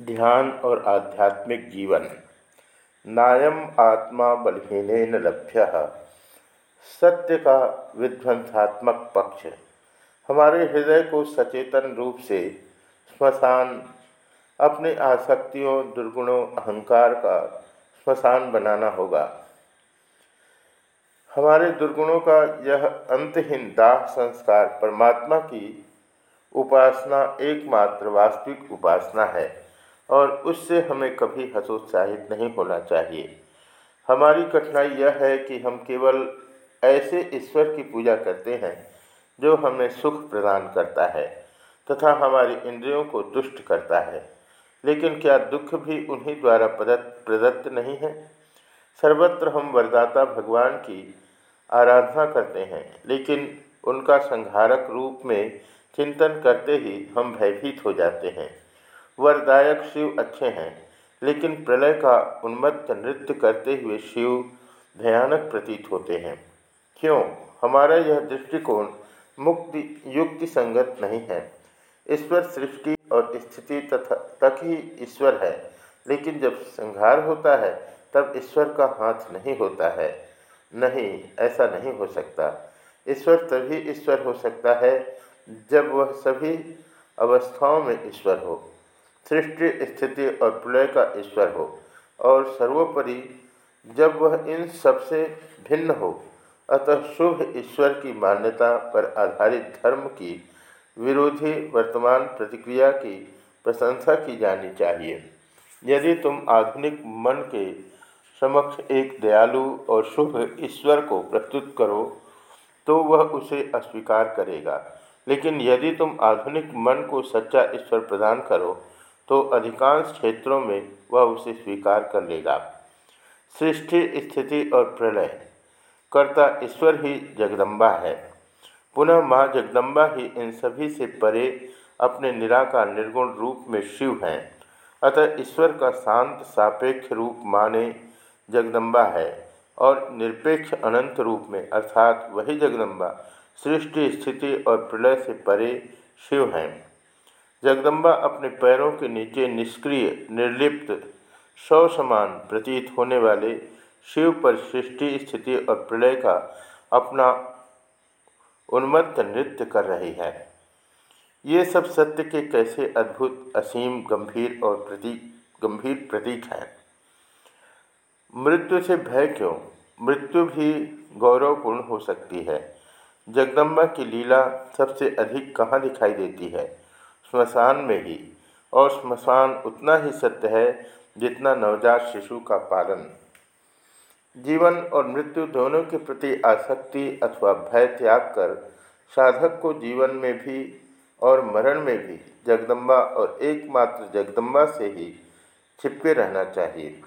ध्यान और आध्यात्मिक जीवन। नायम आत्मा बलहीन लभ्य। सत्य का विध्वंसात्मक पक्ष। हमारे हृदय को सचेतन रूप से स्मशान, अपने आसक्तियों, दुर्गुणों, अहंकार का स्मशान बनाना होगा। हमारे दुर्गुणों का यह अंतहीन दाह संस्कार परमात्मा की उपासना एकमात्र वास्तविक उपासना है। और उससे हमें कभी हतोत्साहित नहीं होना चाहिए। हमारी कठिनाई यह है कि हम केवल ऐसे ईश्वर की पूजा करते हैं, जो हमें सुख प्रदान करता है तथा हमारी इंद्रियों को दुष्ट करता है। लेकिन क्या दुख भी उन्हीं द्वारा प्रदत्त प्रदत्त नहीं है? सर्वत्र हम वरदाता भगवान की आराधना करते हैं, लेकिन उनका संहारक रूप में चिंतन करते ही हम भयभीत हो जाते हैं। वरदायक शिव अच्छे हैं, लेकिन प्रलय का उन्मत्त नृत्य करते हुए शिव भयानक प्रतीत होते हैं। क्यों? हमारा यह दृष्टिकोण मुक्ति युक्ति संगत नहीं है। ईश्वर सृष्टि और स्थिति तथा तक ही ईश्वर है, लेकिन जब संहार होता है, तब ईश्वर का हाथ नहीं होता है। नहीं, ऐसा नहीं हो सकता। ईश्वर तभी ईश्वर हो सकता है जब वह सभी अवस्थाओं में ईश्वर हो। सृष्टि, स्थिति और प्रलय का ईश्वर हो। और सर्वोपरि जब वह इन सबसे भिन्न हो, अतः शुभ ईश्वर की मान्यता पर आधारित धर्म की विरोधी वर्तमान प्रतिक्रिया की प्रशंसा की जानी चाहिए। यदि तुम आधुनिक मन के समक्ष एक दयालु और शुभ ईश्वर को प्रस्तुत करो तो वह उसे अस्वीकार करेगा। लेकिन यदि तुम आधुनिक मन को सच्चा ईश्वर प्रदान करो तो अधिकांश क्षेत्रों में वह उसे स्वीकार कर लेगा। सृष्टि, स्थिति और प्रलय कर्ता ईश्वर ही जगदम्बा है। पुनः माँ जगदम्बा ही इन सभी से परे अपने निराकार निर्गुण रूप में शिव हैं। अतः ईश्वर का शांत, सापेक्ष रूप माने जगदम्बा है और निरपेक्ष, अनंत रूप में अर्थात वही जगदम्बा सृष्टि, स्थिति और प्रलय से परे शिव हैं। जगदम्बा अपने पैरों के नीचे निष्क्रिय, निर्लिप्त सौ समान प्रतीत होने वाले शिव पर सृष्टि, स्थिति और प्रलय का अपना उन्मत्त नृत्य कर रही है। ये सब सत्य के कैसे अद्भुत, असीम, गंभीर और प्रतीक गंभीर प्रतीक हैं? मृत्यु से भय क्यों? मृत्यु भी गौरवपूर्ण हो सकती है। जगदम्बा की लीला सबसे अधिक कहाँ दिखाई देती है? स्मशान में ही। और स्मशान उतना ही सत्य है जितना नवजात शिशु का पालन। जीवन और मृत्यु दोनों के प्रति आसक्ति अथवा भय त्याग कर साधक को जीवन में भी और मरण में भी जगदम्बा और एकमात्र जगदम्बा से ही छिपके रहना चाहिए।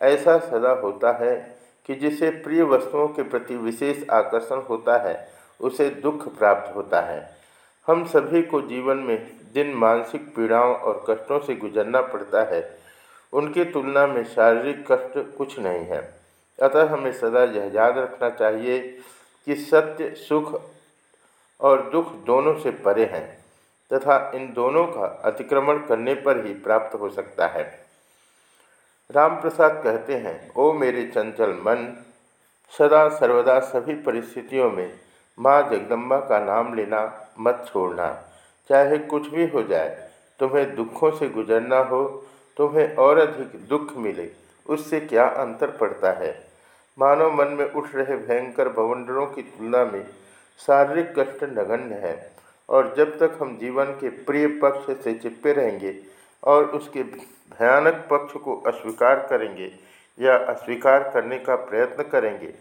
ऐसा सदा होता है कि जिसे प्रिय वस्तुओं के प्रति विशेष आकर्षण होता है, उसे दुख प्राप्त होता है। हम सभी को जीवन में जिन मानसिक पीड़ाओं और कष्टों से गुजरना पड़ता है। उनकी तुलना में शारीरिक कष्ट कुछ नहीं है। अतः हमें सदा यह याद रखना चाहिए कि सत्य, सुख और दुख दोनों से परे हैं तथा इन दोनों का अतिक्रमण करने पर ही प्राप्त हो सकता है। राम प्रसाद कहते हैं, ओ मेरे चंचल मन, सदा सर्वदा सभी परिस्थितियों में माँ जगदम्बा का नाम लेना मत छोड़ना। चाहे कुछ भी हो जाए, तुम्हें दुखों से गुजरना हो, तुम्हें और अधिक दुख मिले, उससे क्या अंतर पड़ता है? मानव मन में उठ रहे भयंकर भवंडरों की तुलना में शारीरिक कष्ट नगण्य है, और जब तक हम जीवन के प्रिय पक्ष से चिपके रहेंगे और उसके भयानक पक्ष को अस्वीकार करेंगे या अस्वीकार करने का प्रयत्न करेंगे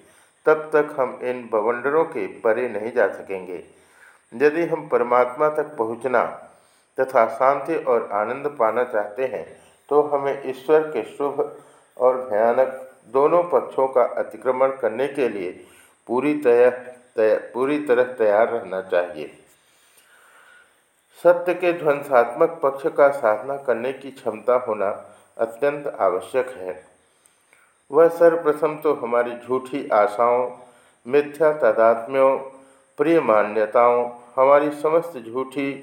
तब तक हम इन बवंडरों के परे नहीं जा सकेंगे। यदि हम परमात्मा तक पहुँचना तथा शांति और आनंद पाना चाहते हैं तो हमें ईश्वर के शुभ और भयानक दोनों पक्षों का अतिक्रमण करने के लिए पूरी तरह तय, पूरी तरह तैयार रहना चाहिए। सत्य के ध्वंसात्मक पक्ष का साधना करने की क्षमता होना अत्यंत आवश्यक है। वह सर्वप्रथम तो हमारी झूठी आशाओं, मिथ्या तादात्म्यों, प्रिय मान्यताओं, हमारी समस्त झूठी,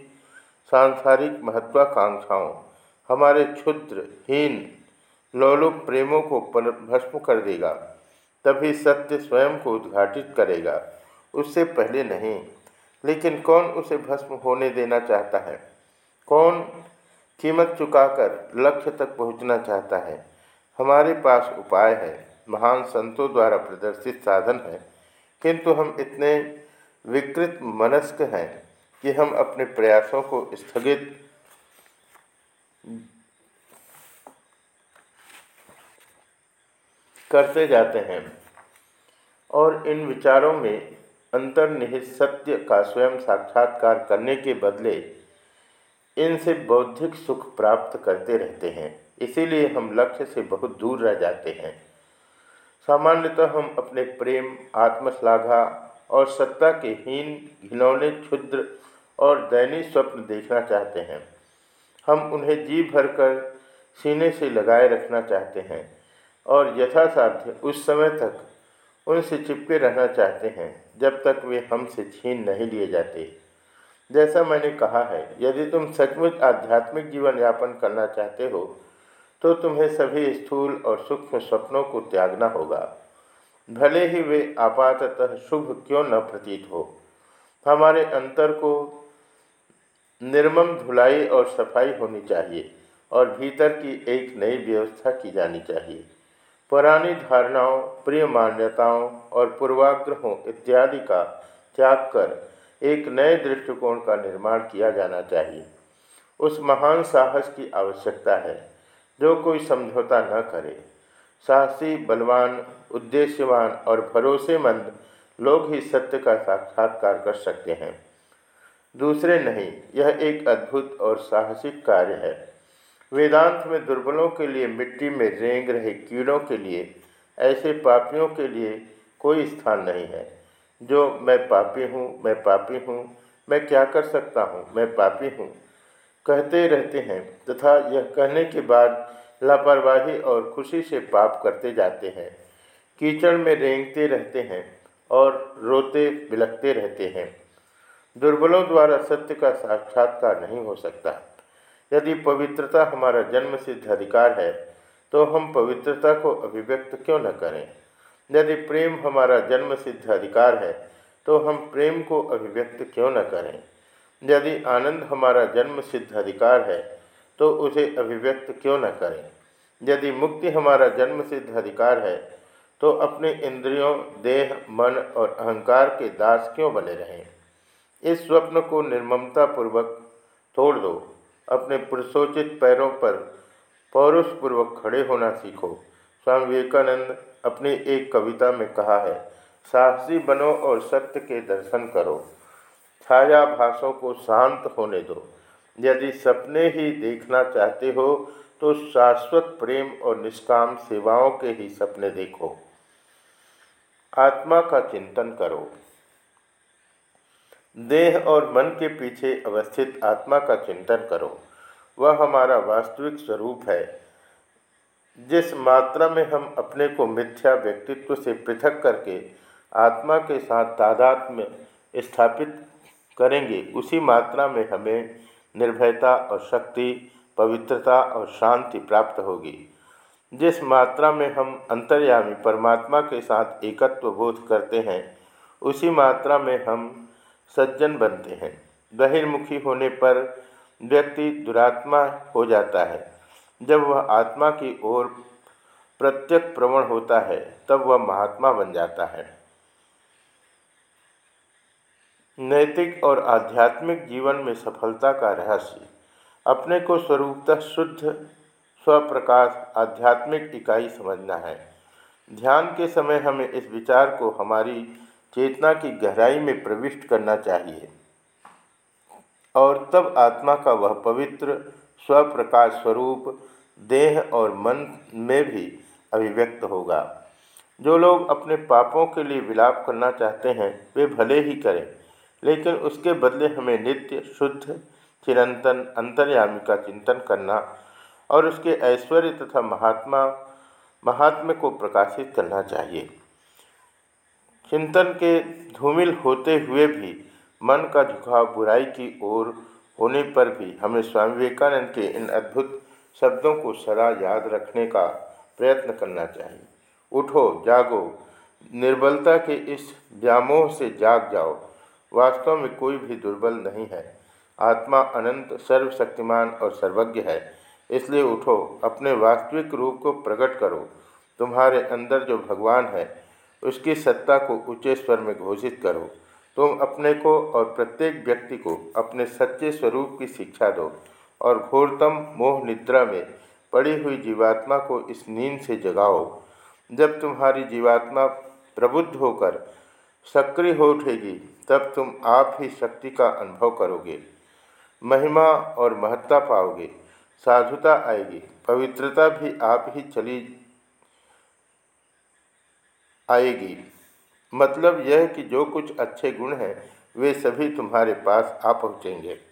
सांसारिक महत्वाकांक्षाओं, हमारे क्षुद्र, हीन, लोलुप प्रेमों को भस्म कर देगा, तभी सत्य स्वयं को उद्घाटित करेगा। उससे पहले नहीं, लेकिन कौन उसे भस्म होने देना चाहता है? कौन कीमत चुकाकर लक्ष्य तक पहुँचना चाहता है? हमारे पास उपाय है, महान संतों द्वारा प्रदर्शित साधन है, किंतु हम इतने विकृत मनस्क हैं कि हम अपने प्रयासों को स्थगित करते जाते हैं और इन विचारों में अंतर्निहित सत्य का स्वयं साक्षात्कार करने के बदले इनसे बौद्धिक सुख प्राप्त करते रहते हैं। इसीलिए हम लक्ष्य से बहुत दूर रह जाते हैं। सामान्यतः हम अपने प्रेम, आत्मश्लाघा और सत्ता के हीन, घिनौने, क्षुद्र और दैनिक स्वप्न देखना चाहते हैं। हम उन्हें जी भरकर सीने से लगाए रखना चाहते हैं और यथासाध्य उस समय तक उनसे चिपके रहना चाहते हैं, जब तक वे हमसे छीन नहीं लिए जाते। जैसा मैंने कहा है, यदि तुम सचमुच आध्यात्मिक जीवन यापन करना चाहते हो तो तुम्हें सभी स्थूल और सूक्ष्म स्वप्नों को त्यागना होगा। भले ही वे आपाततः शुभ क्यों न प्रतीत हो। हमारे अंतर को निर्मम धुलाई और सफ़ाई होनी चाहिए और भीतर की एक नई व्यवस्था की जानी चाहिए। पुरानी धारणाओं, प्रिय मान्यताओं और पूर्वाग्रहों इत्यादि का त्याग कर एक नए दृष्टिकोण का निर्माण किया जाना चाहिए। उस महान साहस की आवश्यकता है। जो कोई समझौता न करे। साहसी, बलवान, उद्देश्यवान और भरोसेमंद लोग ही सत्य का साक्षात्कार कर सकते हैं। दूसरे नहीं, यह एक अद्भुत और साहसिक कार्य है। वेदांत में दुर्बलों के लिए, मिट्टी में रेंग रहे कीड़ों के लिए, ऐसे पापियों के लिए कोई स्थान नहीं है। जो, मैं पापी हूँ, मैं पापी हूँ, मैं क्या कर सकता हूँ, मैं पापी हूँ कहते रहते हैं तथा यह कहने के बाद लापरवाही और खुशी से पाप करते जाते हैं। कीचड़ में रेंगते रहते हैं और रोते बिलखते रहते हैं। दुर्बलों द्वारा सत्य का साक्षात्कार नहीं हो सकता। यदि पवित्रता हमारा जन्म सिद्ध अधिकार है तो हम पवित्रता को अभिव्यक्त क्यों न करें? यदि प्रेम हमारा जन्म सिद्ध अधिकार है तो हम प्रेम को अभिव्यक्त क्यों न करें? यदि आनंद हमारा जन्म सिद्ध अधिकार है तो उसे अभिव्यक्त क्यों न करें? यदि मुक्ति हमारा जन्म सिद्ध अधिकार है तो अपने इंद्रियों, देह, मन और अहंकार के दास क्यों बने रहें? इस स्वप्न को निर्ममतापूर्वक तोड़ दो। अपने पुरुषोचित पैरों पर पौरुषपूर्वक खड़े होना सीखो। स्वामी विवेकानंद अपनी एक कविता में कहा है, साहसी बनो और सत्य के दर्शन करो। छाया भाषों को शांत होने दो। यदि सपने ही देखना चाहते हो तो शाश्वत प्रेम और निष्काम सेवाओं के ही सपने देखो। आत्मा का चिंतन करो। देह और मन के पीछे अवस्थित आत्मा का चिंतन करो। वह हमारा वास्तविक स्वरूप है, जिस मात्रा में हम अपने को मिथ्या व्यक्तित्व से पृथक करके आत्मा के साथ तादाद में स्थापित करेंगे। उसी मात्रा में हमें निर्भयता और शक्ति, पवित्रता और शांति प्राप्त होगी। जिस मात्रा में हम अंतर्यामी परमात्मा के साथ एकत्व बोध करते हैं, उसी मात्रा में हम सज्जन बनते हैं। बहिर्मुखी होने पर व्यक्ति दुरात्मा हो जाता है। जब वह आत्मा की ओर प्रत्यक प्रवण होता है, तब वह महात्मा बन जाता है। नैतिक और आध्यात्मिक जीवन में सफलता का रहस्य। अपने को स्वरूपतः शुद्ध, स्वप्रकाश, आध्यात्मिक इकाई समझना है। ध्यान के समय हमें इस विचार को हमारी चेतना की गहराई में प्रविष्ट करना चाहिए। और तब आत्मा का वह पवित्र, स्वप्रकाश स्वरूप, देह और मन में भी अभिव्यक्त होगा। जो लोग अपने पापों के लिए विलाप करना चाहते हैं, वे भले ही करें। लेकिन उसके बदले हमें नित्य, शुद्ध, चिरंतन, अंतर्यामी का चिंतन करना और उसके ऐश्वर्य तथा महात्मा, महात्म्य को प्रकाशित करना चाहिए। चिंतन के धूमिल होते हुए भी, मन का झुकाव बुराई की ओर होने पर भी हमें स्वामी विवेकानंद के इन अद्भुत शब्दों को सदा याद रखने का प्रयत्न करना चाहिए। उठो, जागो, निर्बलता के इस व्यामोह से जाग जाओ। वास्तव में कोई भी दुर्बल नहीं है। आत्मा अनंत, सर्वशक्तिमान और सर्वज्ञ है। इसलिए उठो, अपने वास्तविक रूप को प्रकट करो। तुम्हारे अंदर जो भगवान है, उसकी सत्ता को ऊँचे स्वर में घोषित करो। तुम अपने को और प्रत्येक व्यक्ति को अपने सच्चे स्वरूप की शिक्षा दो और घोरतम मोह निद्रा में पड़ी हुई जीवात्मा को इस नींद से जगाओ। जब तुम्हारी जीवात्मा प्रबुद्ध होकर सक्रिय हो उठेगी, तब तुम आप ही शक्ति का अनुभव करोगे। महिमा और महत्ता पाओगे, साधुता आएगी, पवित्रता भी आप ही चली आएगी। मतलब यह कि जो कुछ अच्छे गुण हैं, वे सभी तुम्हारे पास आ पहुँचेंगे।